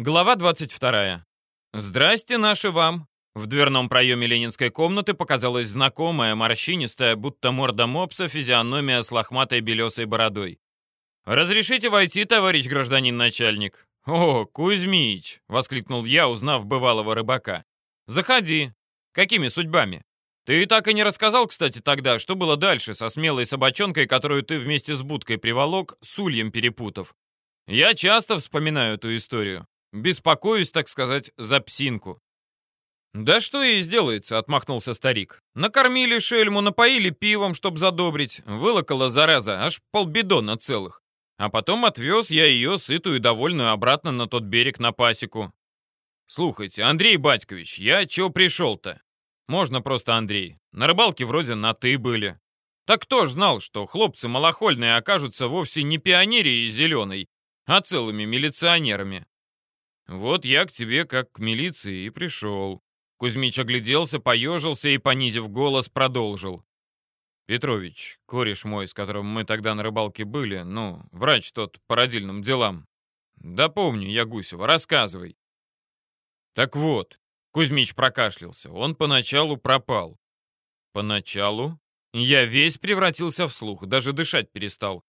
Глава 22. «Здрасте, наши вам!» В дверном проеме ленинской комнаты показалась знакомая, морщинистая, будто морда мопса, физиономия с лохматой белесой бородой. «Разрешите войти, товарищ гражданин начальник?» «О, Кузьмич!» — воскликнул я, узнав бывалого рыбака. «Заходи. Какими судьбами? Ты так и не рассказал, кстати, тогда, что было дальше со смелой собачонкой, которую ты вместе с будкой приволок, с ульем перепутав. Я часто вспоминаю эту историю. Беспокоюсь, так сказать, за псинку. «Да что ей сделается?» — отмахнулся старик. «Накормили шельму, напоили пивом, чтоб задобрить. Вылокала, зараза, аж полбидона целых. А потом отвез я ее, сытую и довольную, обратно на тот берег на пасеку. Слухайте, Андрей Батькович, я чего пришел-то? Можно просто Андрей. На рыбалке вроде на «ты» были. Так кто ж знал, что хлопцы малохольные окажутся вовсе не пионерией зеленой, а целыми милиционерами? «Вот я к тебе, как к милиции, и пришел». Кузьмич огляделся, поежился и, понизив голос, продолжил. «Петрович, кореш мой, с которым мы тогда на рыбалке были, ну, врач тот по родильным делам. Да помню я Гусева, рассказывай». «Так вот», — Кузьмич прокашлялся, — «он поначалу пропал». «Поначалу?» Я весь превратился в слух, даже дышать перестал.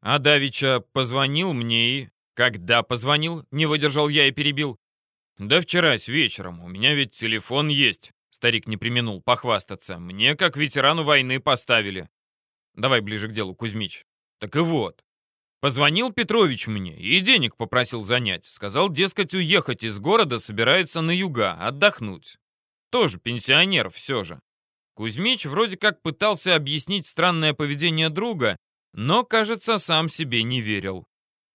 А Давича позвонил мне и... «Когда позвонил?» — не выдержал я и перебил. «Да вчера с вечером. У меня ведь телефон есть». Старик не применул похвастаться. «Мне, как ветерану войны, поставили». «Давай ближе к делу, Кузьмич». «Так и вот. Позвонил Петрович мне и денег попросил занять. Сказал, дескать, уехать из города собирается на юга, отдохнуть. Тоже пенсионер все же. Кузьмич вроде как пытался объяснить странное поведение друга, но, кажется, сам себе не верил.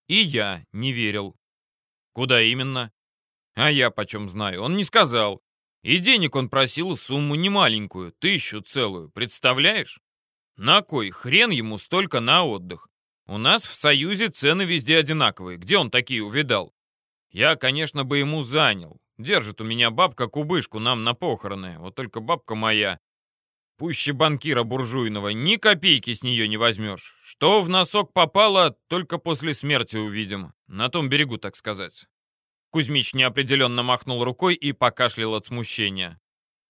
И я не верил. Куда именно? А я почем знаю, он не сказал. И денег он просил сумму немаленькую, тысячу целую, представляешь? На кой хрен ему столько на отдых? У нас в Союзе цены везде одинаковые. Где он такие увидал? Я, конечно, бы ему занял. Держит у меня бабка кубышку нам на похороны. Вот только бабка моя Пуще банкира буржуйного, ни копейки с нее не возьмешь. Что в носок попало, только после смерти увидим. На том берегу, так сказать. Кузьмич неопределенно махнул рукой и покашлял от смущения.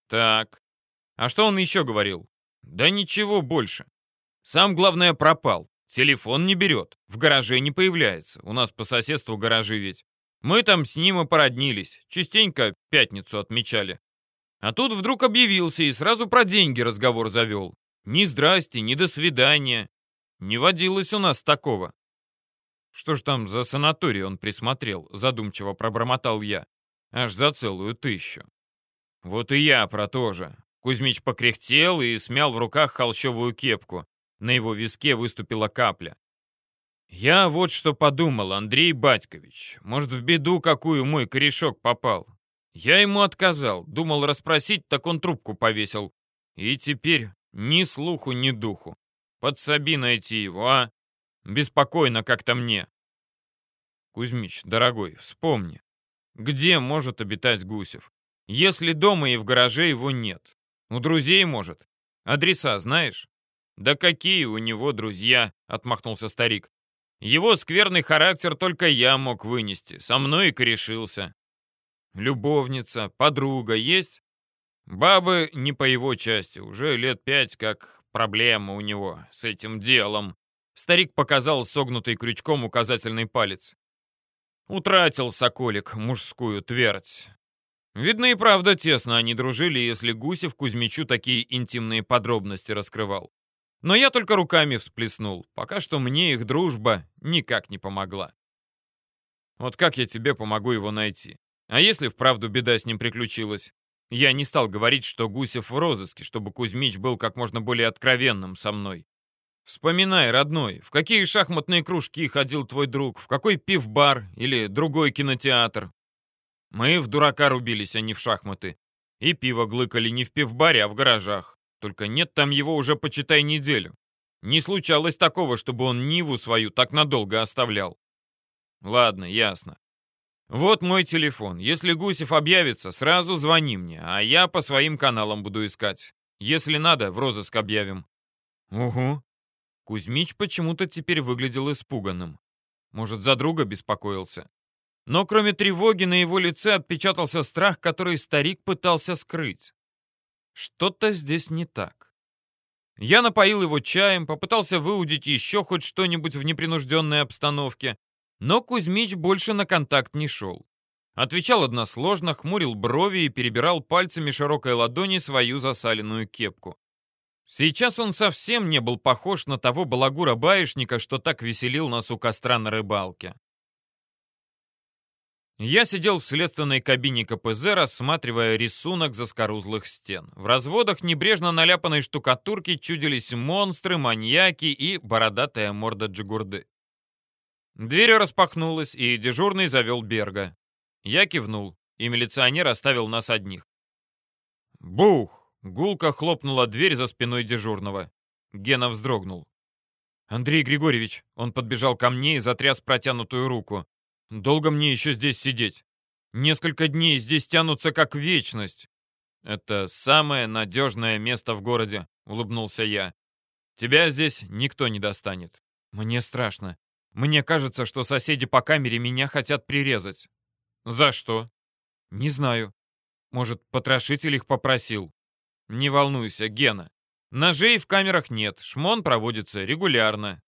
Так, а что он еще говорил? Да ничего больше. Сам, главное, пропал. Телефон не берет, в гараже не появляется. У нас по соседству гаражи ведь. Мы там с ним и породнились. Частенько пятницу отмечали. А тут вдруг объявился и сразу про деньги разговор завел. Ни здрасте, ни до свидания. Не водилось у нас такого. Что ж там за санаторий он присмотрел, задумчиво пробормотал я. Аж за целую тысячу. Вот и я про то же. Кузьмич покряхтел и смял в руках холщовую кепку. На его виске выступила капля. «Я вот что подумал, Андрей Батькович. Может, в беду какую мой корешок попал. Я ему отказал, думал расспросить, так он трубку повесил. И теперь ни слуху, ни духу. Подсоби найти его, а? Беспокойно как-то мне. Кузьмич, дорогой, вспомни, где может обитать Гусев? Если дома и в гараже его нет. У друзей может. Адреса знаешь? Да какие у него друзья, отмахнулся старик. Его скверный характер только я мог вынести, со мной и корешился. Любовница, подруга есть? Бабы не по его части, уже лет пять как проблема у него с этим делом. Старик показал согнутый крючком указательный палец. Утратил соколик мужскую твердь. Видно и правда тесно они дружили, если Гусев Кузьмичу такие интимные подробности раскрывал. Но я только руками всплеснул. Пока что мне их дружба никак не помогла. Вот как я тебе помогу его найти? А если вправду беда с ним приключилась? Я не стал говорить, что Гусев в розыске, чтобы Кузьмич был как можно более откровенным со мной. Вспоминай, родной, в какие шахматные кружки ходил твой друг, в какой пивбар или другой кинотеатр. Мы в дурака рубились, а не в шахматы. И пиво глыкали не в пивбаре, а в гаражах. Только нет там его уже, почитай, неделю. Не случалось такого, чтобы он Ниву свою так надолго оставлял. Ладно, ясно. Вот мой телефон. Если Гусев объявится, сразу звони мне, а я по своим каналам буду искать. Если надо, в розыск объявим. Угу. Кузьмич почему-то теперь выглядел испуганным. Может, за друга беспокоился? Но кроме тревоги на его лице отпечатался страх, который старик пытался скрыть. Что-то здесь не так. Я напоил его чаем, попытался выудить еще хоть что-нибудь в непринужденной обстановке, но Кузьмич больше на контакт не шел. Отвечал односложно, хмурил брови и перебирал пальцами широкой ладони свою засаленную кепку. Сейчас он совсем не был похож на того балагура-баишника, что так веселил нас у костра на рыбалке. Я сидел в следственной кабине КПЗ, рассматривая рисунок заскорузлых стен. В разводах небрежно наляпанной штукатурки чудились монстры, маньяки и бородатая морда Джигурды. Дверь распахнулась, и дежурный завел Берга. Я кивнул, и милиционер оставил нас одних. Бух! Гулко хлопнула дверь за спиной дежурного. Гена вздрогнул. «Андрей Григорьевич!» Он подбежал ко мне и затряс протянутую руку. Долго мне еще здесь сидеть? Несколько дней здесь тянутся как вечность. Это самое надежное место в городе, улыбнулся я. Тебя здесь никто не достанет. Мне страшно. Мне кажется, что соседи по камере меня хотят прирезать. За что? Не знаю. Может, потрошитель их попросил? Не волнуйся, Гена. Ножей в камерах нет, шмон проводится регулярно.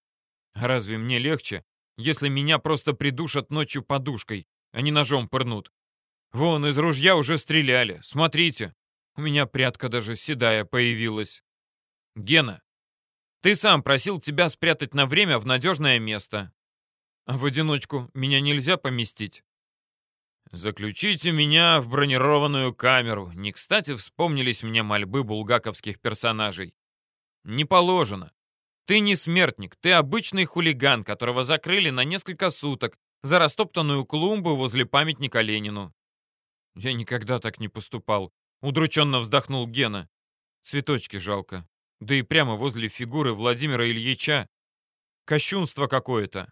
Разве мне легче, если меня просто придушат ночью подушкой, а не ножом пырнут. Вон, из ружья уже стреляли. Смотрите, у меня прятка даже седая появилась. Гена, ты сам просил тебя спрятать на время в надежное место. А в одиночку меня нельзя поместить. Заключите меня в бронированную камеру. Не кстати вспомнились мне мольбы булгаковских персонажей. Не положено. Ты не смертник, ты обычный хулиган, которого закрыли на несколько суток за растоптанную клумбу возле памятника Ленину. Я никогда так не поступал. Удрученно вздохнул Гена. Цветочки жалко. Да и прямо возле фигуры Владимира Ильича. Кощунство какое-то.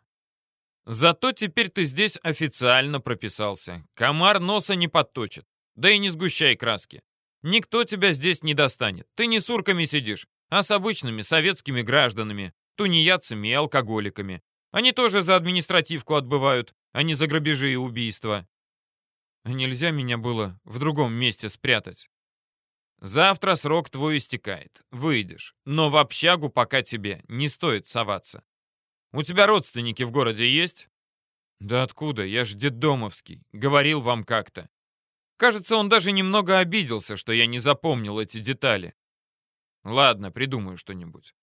Зато теперь ты здесь официально прописался. Комар носа не подточит. Да и не сгущай краски. Никто тебя здесь не достанет. Ты не с урками сидишь а с обычными советскими гражданами, тунеядцами и алкоголиками. Они тоже за административку отбывают, а не за грабежи и убийства. Нельзя меня было в другом месте спрятать. Завтра срок твой истекает. Выйдешь. Но в общагу пока тебе не стоит соваться. У тебя родственники в городе есть? Да откуда? Я ж детдомовский. Говорил вам как-то. Кажется, он даже немного обиделся, что я не запомнил эти детали. Ладно, придумаю что-нибудь.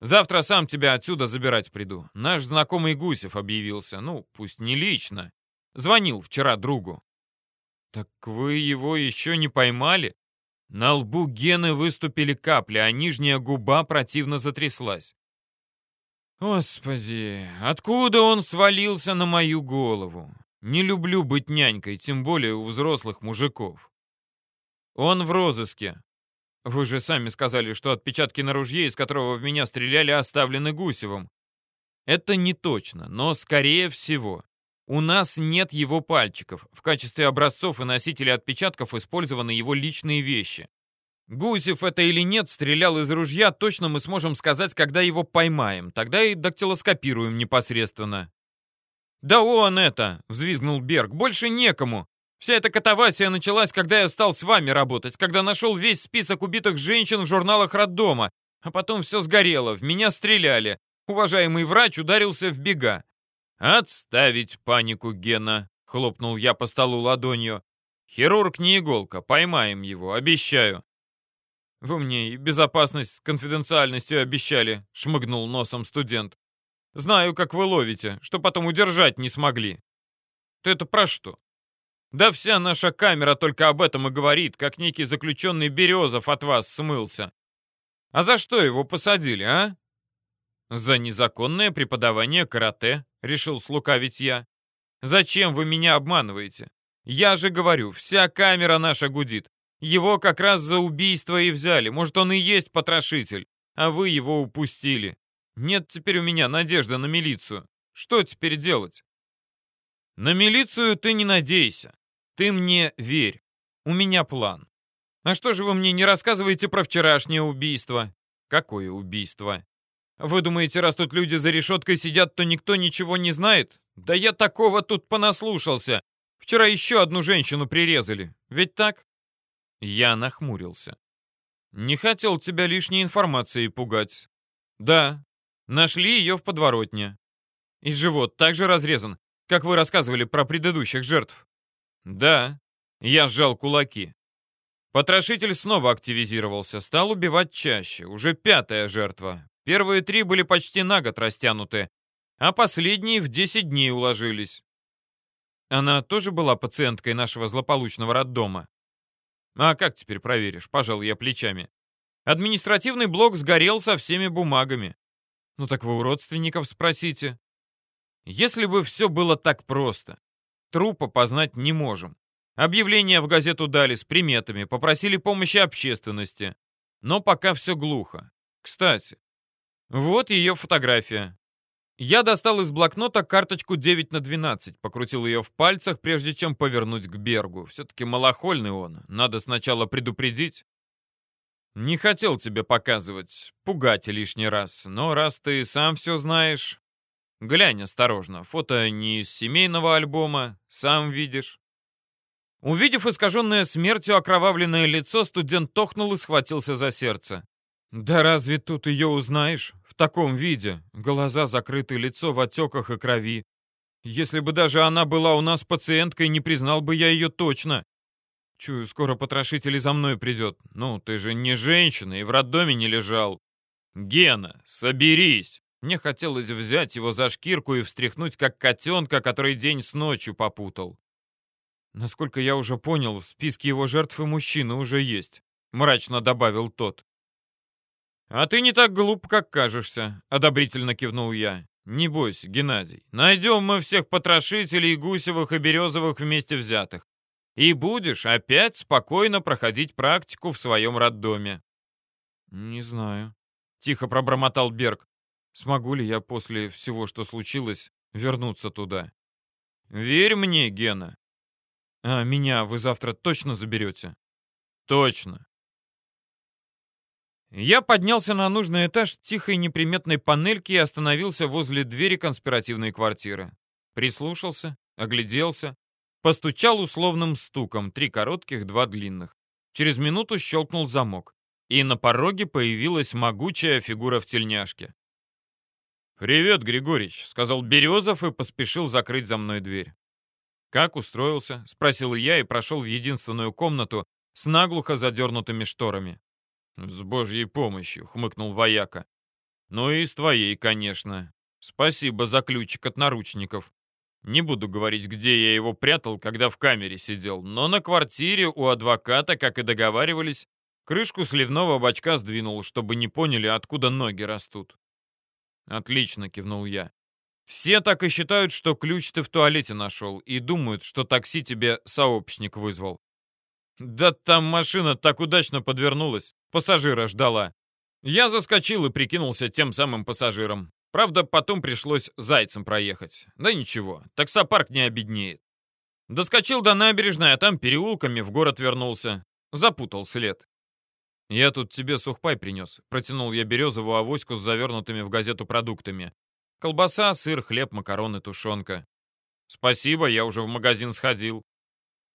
Завтра сам тебя отсюда забирать приду. Наш знакомый Гусев объявился. Ну, пусть не лично. Звонил вчера другу. Так вы его еще не поймали? На лбу Гены выступили капли, а нижняя губа противно затряслась. Господи, откуда он свалился на мою голову? Не люблю быть нянькой, тем более у взрослых мужиков. Он в розыске. Вы же сами сказали, что отпечатки на ружье, из которого в меня стреляли, оставлены Гусевым. Это не точно, но скорее всего. У нас нет его пальчиков. В качестве образцов и носителей отпечатков использованы его личные вещи. Гусев это или нет, стрелял из ружья, точно мы сможем сказать, когда его поймаем. Тогда и дактилоскопируем непосредственно. «Да он это!» — взвизгнул Берг. «Больше некому. Вся эта катавасия началась, когда я стал с вами работать, когда нашел весь список убитых женщин в журналах роддома, а потом все сгорело, в меня стреляли. Уважаемый врач ударился в бега. «Отставить панику, Гена!» — хлопнул я по столу ладонью. «Хирург не иголка, поймаем его, обещаю». «Вы мне и безопасность с конфиденциальностью обещали», — шмыгнул носом студент. «Знаю, как вы ловите, что потом удержать не смогли». «Ты это про что?» Да вся наша камера только об этом и говорит, как некий заключенный Березов от вас смылся. А за что его посадили, а? За незаконное преподавание карате, решил слукавить я. Зачем вы меня обманываете? Я же говорю, вся камера наша гудит. Его как раз за убийство и взяли. Может, он и есть потрошитель, а вы его упустили. Нет теперь у меня надежды на милицию. Что теперь делать? На милицию ты не надейся. Ты мне верь. У меня план. А что же вы мне не рассказываете про вчерашнее убийство? Какое убийство? Вы думаете, раз тут люди за решеткой сидят, то никто ничего не знает? Да я такого тут понаслушался. Вчера еще одну женщину прирезали. Ведь так? Я нахмурился. Не хотел тебя лишней информацией пугать. Да, нашли ее в подворотне. И живот также разрезан, как вы рассказывали про предыдущих жертв. Да, я сжал кулаки. Потрошитель снова активизировался, стал убивать чаще. Уже пятая жертва. Первые три были почти на год растянуты, а последние в 10 дней уложились. Она тоже была пациенткой нашего злополучного роддома? А как теперь проверишь? Пожал я плечами. Административный блок сгорел со всеми бумагами. Ну так вы у родственников спросите. Если бы все было так просто. Трупа познать не можем. Объявление в газету дали с приметами, попросили помощи общественности. Но пока все глухо. Кстати, вот ее фотография. Я достал из блокнота карточку 9 на 12, покрутил ее в пальцах, прежде чем повернуть к Бергу. Все-таки малохольный он, надо сначала предупредить. Не хотел тебе показывать, пугать лишний раз, но раз ты сам все знаешь... Глянь осторожно, фото не из семейного альбома, сам видишь. Увидев искаженное смертью окровавленное лицо, студент тохнул и схватился за сердце. «Да разве тут ее узнаешь? В таком виде. Глаза закрыты, лицо в отеках и крови. Если бы даже она была у нас пациенткой, не признал бы я ее точно. Чую, скоро потрошитель за мной придет. Ну, ты же не женщина и в роддоме не лежал. Гена, соберись!» Мне хотелось взять его за шкирку и встряхнуть, как котенка, который день с ночью попутал. Насколько я уже понял, в списке его жертв и мужчины уже есть, мрачно добавил тот. «А ты не так глуп, как кажешься», — одобрительно кивнул я. «Не бойся, Геннадий. Найдем мы всех потрошителей Гусевых и Березовых вместе взятых. И будешь опять спокойно проходить практику в своем роддоме». «Не знаю», — тихо пробормотал Берг. «Смогу ли я после всего, что случилось, вернуться туда?» «Верь мне, Гена». «А меня вы завтра точно заберете?» «Точно. Я поднялся на нужный этаж тихой неприметной панельки и остановился возле двери конспиративной квартиры. Прислушался, огляделся, постучал условным стуком, три коротких, два длинных. Через минуту щелкнул замок, и на пороге появилась могучая фигура в тельняшке. «Привет, Григорич», — сказал Березов и поспешил закрыть за мной дверь. «Как устроился?» — спросил я и прошел в единственную комнату с наглухо задернутыми шторами. «С божьей помощью», — хмыкнул вояка. «Ну и с твоей, конечно. Спасибо за ключик от наручников. Не буду говорить, где я его прятал, когда в камере сидел, но на квартире у адвоката, как и договаривались, крышку сливного бачка сдвинул, чтобы не поняли, откуда ноги растут». «Отлично», — кивнул я. «Все так и считают, что ключ ты в туалете нашел, и думают, что такси тебе сообщник вызвал. Да там машина так удачно подвернулась. Пассажира ждала. Я заскочил и прикинулся тем самым пассажиром. Правда, потом пришлось зайцем проехать. Да ничего, таксопарк не обеднеет. Доскочил до набережной, а там переулками в город вернулся. Запутал след. «Я тут тебе сухпай принес», — протянул я березовую авоську с завернутыми в газету продуктами. Колбаса, сыр, хлеб, макароны, тушенка. «Спасибо, я уже в магазин сходил».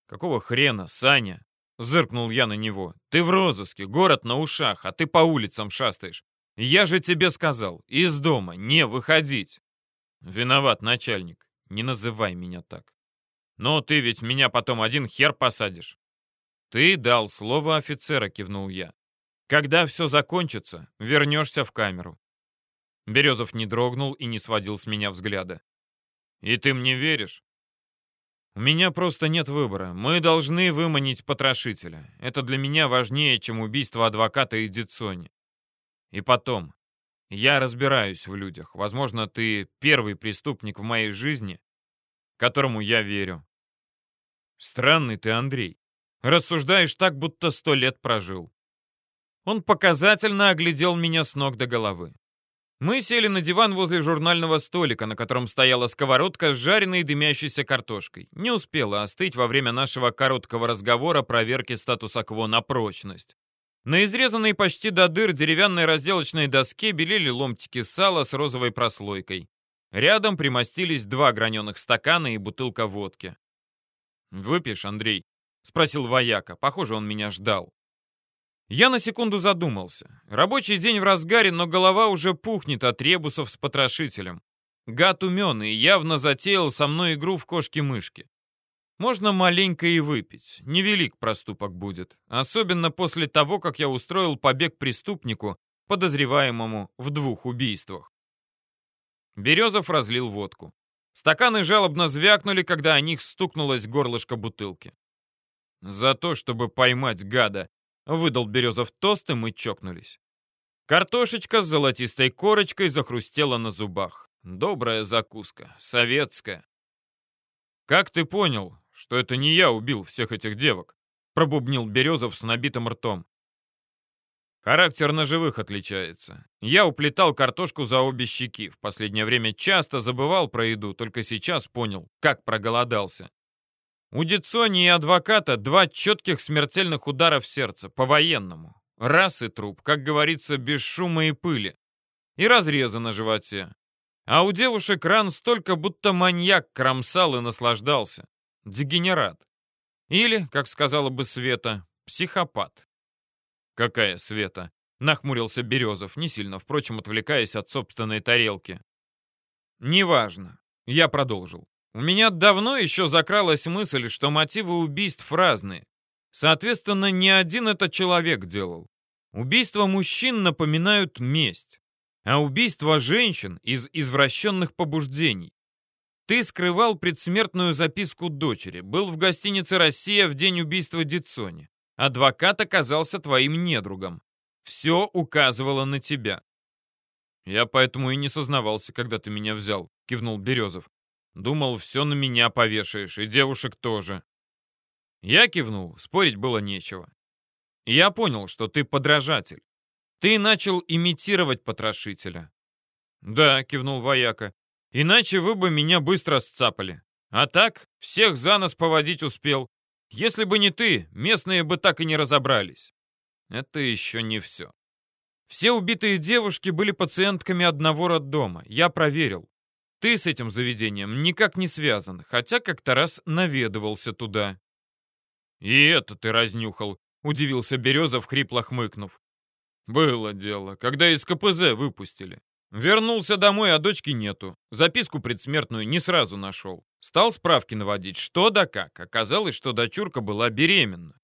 «Какого хрена, Саня? Зыркнул я на него. «Ты в розыске, город на ушах, а ты по улицам шастаешь. Я же тебе сказал, из дома не выходить». «Виноват, начальник. Не называй меня так. Но ты ведь меня потом один хер посадишь». «Ты дал слово офицера», — кивнул я. «Когда все закончится, вернешься в камеру». Березов не дрогнул и не сводил с меня взгляда. «И ты мне веришь?» У меня просто нет выбора. Мы должны выманить потрошителя. Это для меня важнее, чем убийство адвоката и Дицони. И потом, я разбираюсь в людях. Возможно, ты первый преступник в моей жизни, которому я верю. Странный ты, Андрей. Рассуждаешь так, будто сто лет прожил. Он показательно оглядел меня с ног до головы. Мы сели на диван возле журнального столика, на котором стояла сковородка с жареной дымящейся картошкой. Не успела остыть во время нашего короткого разговора проверки статуса КВО на прочность. На изрезанной почти до дыр деревянной разделочной доске белели ломтики сала с розовой прослойкой. Рядом примостились два граненых стакана и бутылка водки. «Выпьешь, Андрей?» — спросил вояка. Похоже, он меня ждал. Я на секунду задумался. Рабочий день в разгаре, но голова уже пухнет от ребусов с потрошителем. Гад умен и явно затеял со мной игру в кошки-мышки. Можно маленько и выпить, невелик проступок будет. Особенно после того, как я устроил побег преступнику, подозреваемому в двух убийствах. Березов разлил водку. Стаканы жалобно звякнули, когда о них стукнулось горлышко бутылки. «За то, чтобы поймать гада», — выдал Березов тост, и мы чокнулись. Картошечка с золотистой корочкой захрустела на зубах. Добрая закуска, советская. «Как ты понял, что это не я убил всех этих девок?» — пробубнил Березов с набитым ртом. Характер ножевых отличается. Я уплетал картошку за обе щеки. В последнее время часто забывал про еду, только сейчас понял, как проголодался. У Дицони и адвоката два четких смертельных удара в сердце, по-военному. Раз и труп, как говорится, без шума и пыли. И разрезы на животе. А у девушек ран столько, будто маньяк кромсал и наслаждался. Дегенерат. Или, как сказала бы Света, психопат. «Какая Света?» — нахмурился Березов, не сильно, впрочем, отвлекаясь от собственной тарелки. «Неважно». Я продолжил. «У меня давно еще закралась мысль, что мотивы убийств разные. Соответственно, не один этот человек делал. Убийства мужчин напоминают месть, а убийство женщин — из извращенных побуждений. Ты скрывал предсмертную записку дочери, был в гостинице «Россия» в день убийства Дицони. Адвокат оказался твоим недругом. Все указывало на тебя. Я поэтому и не сознавался, когда ты меня взял, кивнул Березов. Думал, все на меня повешаешь, и девушек тоже. Я кивнул, спорить было нечего. Я понял, что ты подражатель. Ты начал имитировать потрошителя. Да, кивнул вояка. Иначе вы бы меня быстро сцапали. А так, всех за нос поводить успел. Если бы не ты, местные бы так и не разобрались. Это еще не все. Все убитые девушки были пациентками одного роддома. Я проверил. Ты с этим заведением никак не связан, хотя как-то раз наведывался туда. И это ты разнюхал, удивился Березов, хрипло хмыкнув. Было дело, когда из КПЗ выпустили. Вернулся домой, а дочки нету. Записку предсмертную не сразу нашел. Стал справки наводить, что да как. Оказалось, что дочурка была беременна.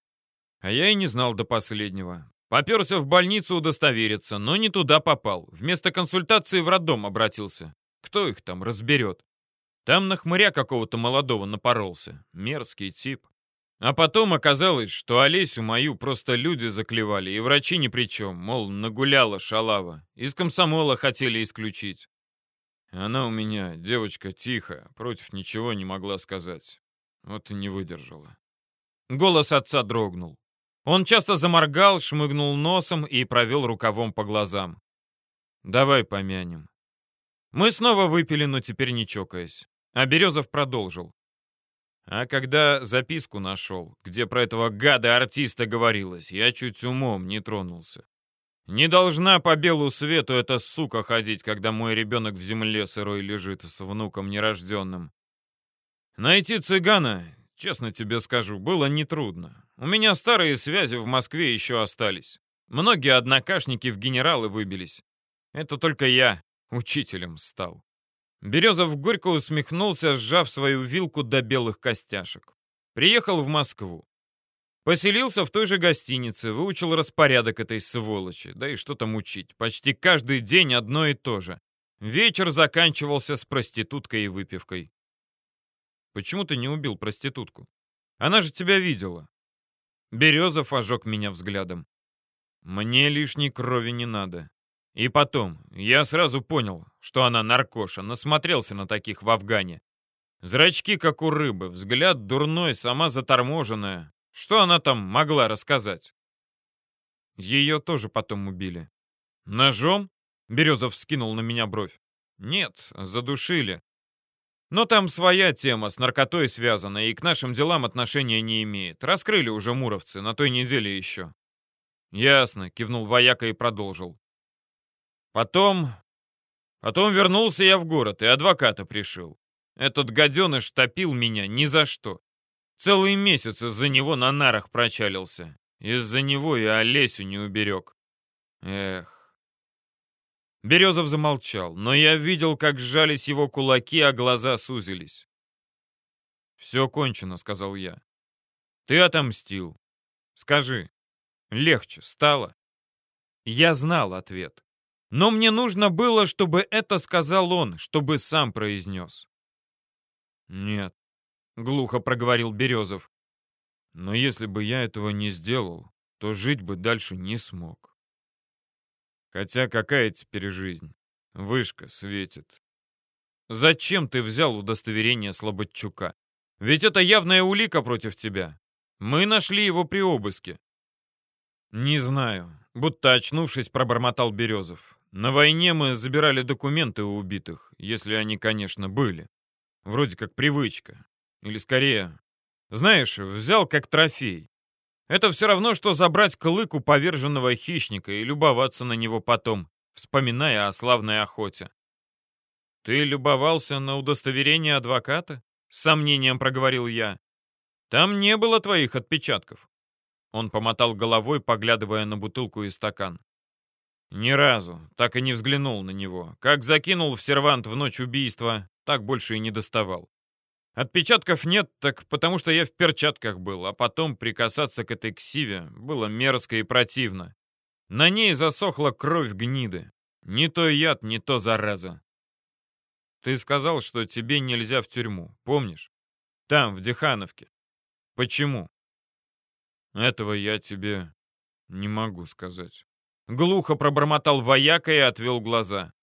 А я и не знал до последнего. Поперся в больницу удостовериться, но не туда попал. Вместо консультации в роддом обратился. Кто их там разберет? Там на хмыря какого-то молодого напоролся. Мерзкий тип. А потом оказалось, что Олесю мою просто люди заклевали, и врачи ни при чем, мол, нагуляла шалава. Из комсомола хотели исключить. Она у меня, девочка, тихая, против ничего не могла сказать. Вот и не выдержала. Голос отца дрогнул. Он часто заморгал, шмыгнул носом и провел рукавом по глазам. «Давай помянем». Мы снова выпили, но теперь не чокаясь. А Березов продолжил. А когда записку нашел, где про этого гада-артиста говорилось, я чуть умом не тронулся. Не должна по белу свету эта сука ходить, когда мой ребенок в земле сырой лежит с внуком нерожденным. Найти цыгана, честно тебе скажу, было нетрудно. У меня старые связи в Москве еще остались. Многие однокашники в генералы выбились. Это только я учителем стал. Березов горько усмехнулся, сжав свою вилку до белых костяшек. Приехал в Москву. Поселился в той же гостинице, выучил распорядок этой сволочи. Да и что там учить, почти каждый день одно и то же. Вечер заканчивался с проституткой и выпивкой. Почему ты не убил проститутку? Она же тебя видела. Березов ожег меня взглядом. Мне лишней крови не надо. И потом, я сразу понял, что она наркоша, насмотрелся на таких в Афгане. Зрачки, как у рыбы, взгляд дурной, сама заторможенная. Что она там могла рассказать? Ее тоже потом убили. Ножом? Березов скинул на меня бровь. Нет, задушили. Но там своя тема, с наркотой связана, и к нашим делам отношения не имеет. Раскрыли уже муровцы, на той неделе еще. Ясно, кивнул вояка и продолжил. Потом Потом вернулся я в город и адвоката пришил. Этот гаденыш топил меня ни за что. Целый месяц из-за него на нарах прочалился. Из-за него и Олесю не уберег. Эх. Березов замолчал, но я видел, как сжались его кулаки, а глаза сузились. «Все кончено», — сказал я. «Ты отомстил. Скажи, легче стало?» Я знал ответ. Но мне нужно было, чтобы это сказал он, чтобы сам произнес. «Нет», — глухо проговорил Березов. «Но если бы я этого не сделал, то жить бы дальше не смог. Хотя какая теперь жизнь? Вышка светит. Зачем ты взял удостоверение Слободчука? Ведь это явная улика против тебя. Мы нашли его при обыске. Не знаю, будто очнувшись, пробормотал Березов. На войне мы забирали документы у убитых, если они, конечно, были. Вроде как привычка. Или скорее, знаешь, взял как трофей. Это все равно, что забрать клык поверженного хищника и любоваться на него потом, вспоминая о славной охоте. «Ты любовался на удостоверение адвоката?» — с сомнением проговорил я. «Там не было твоих отпечатков». Он помотал головой, поглядывая на бутылку и стакан. Ни разу, так и не взглянул на него. Как закинул в сервант в ночь убийства, так больше и не доставал. Отпечатков нет, так потому что я в перчатках был, а потом прикасаться к этой ксиве было мерзко и противно. На ней засохла кровь гниды. Не то яд, не то зараза. Ты сказал, что тебе нельзя в тюрьму, помнишь? Там, в Дихановке. Почему? Этого я тебе не могу сказать. Глухо пробормотал вояка и отвел глаза.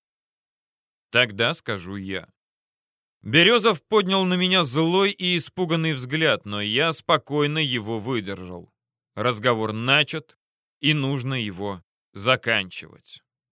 Тогда скажу я. Березов поднял на меня злой и испуганный взгляд, но я спокойно его выдержал. Разговор начат, и нужно его заканчивать.